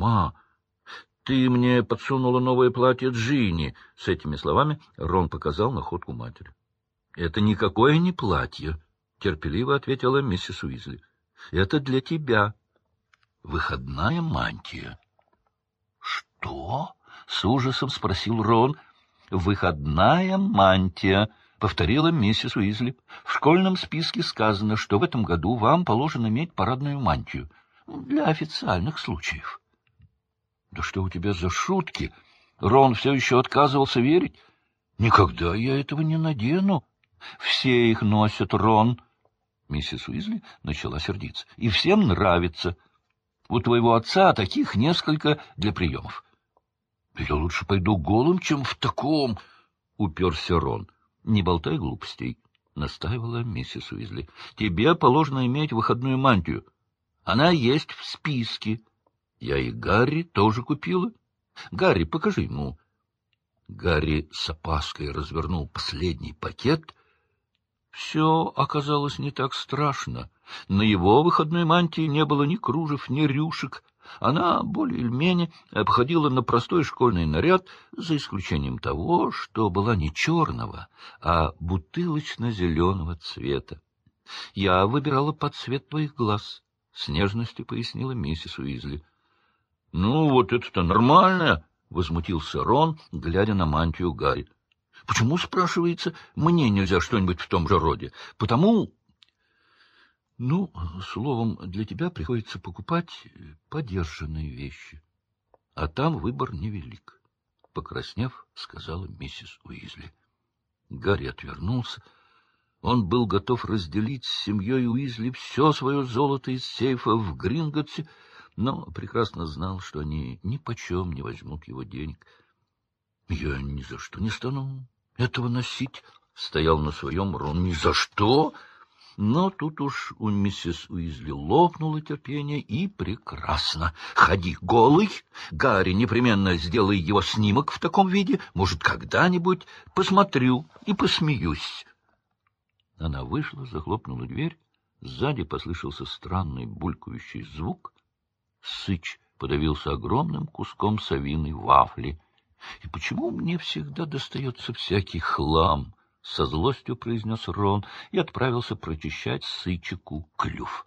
ума. Ты мне подсунула новое платье Джинни. С этими словами Рон показал находку матери. — Это никакое не платье, — терпеливо ответила миссис Уизли. — Это для тебя. Выходная мантия. — Что? — с ужасом спросил Рон. — Выходная мантия, — повторила миссис Уизли. — В школьном списке сказано, что в этом году вам положено иметь парадную мантию для официальных случаев. — Да что у тебя за шутки? Рон все еще отказывался верить. — Никогда я этого не надену. — Все их носят, Рон. Миссис Уизли начала сердиться. — И всем нравится. У твоего отца таких несколько для приемов. — Я лучше пойду голым, чем в таком, — уперся Рон. — Не болтай глупостей, — настаивала миссис Уизли. — Тебе положено иметь выходную мантию. Она есть в списке. Я и Гарри тоже купила. Гарри, покажи ему. Гарри с опаской развернул последний пакет. Все оказалось не так страшно. На его выходной мантии не было ни кружев, ни рюшек. Она более или менее обходила на простой школьный наряд, за исключением того, что была не черного, а бутылочно-зеленого цвета. Я выбирала под цвет твоих глаз, — с нежностью пояснила миссис Уизли. — Ну, вот это-то нормально, — возмутился Рон, глядя на мантию Гарри. — Почему, спрашивается, мне нельзя что-нибудь в том же роде? Потому... Ну, словом, для тебя приходится покупать подержанные вещи. А там выбор невелик, — покраснев, сказала миссис Уизли. Гарри отвернулся. Он был готов разделить с семьей Уизли все свое золото из сейфа в Гринготсе, но прекрасно знал, что они ни почем не возьмут его денег. — Я ни за что не стану этого носить, — стоял на своем Рон. — Ни за что! Но тут уж у миссис Уизли лопнуло терпение, и прекрасно. Ходи голый, Гарри, непременно сделай его снимок в таком виде, может, когда-нибудь посмотрю и посмеюсь. Она вышла, захлопнула дверь, сзади послышался странный булькающий звук — Сыч подавился огромным куском совиной вафли. — И почему мне всегда достается всякий хлам? — со злостью произнес Рон и отправился прочищать Сычику клюв.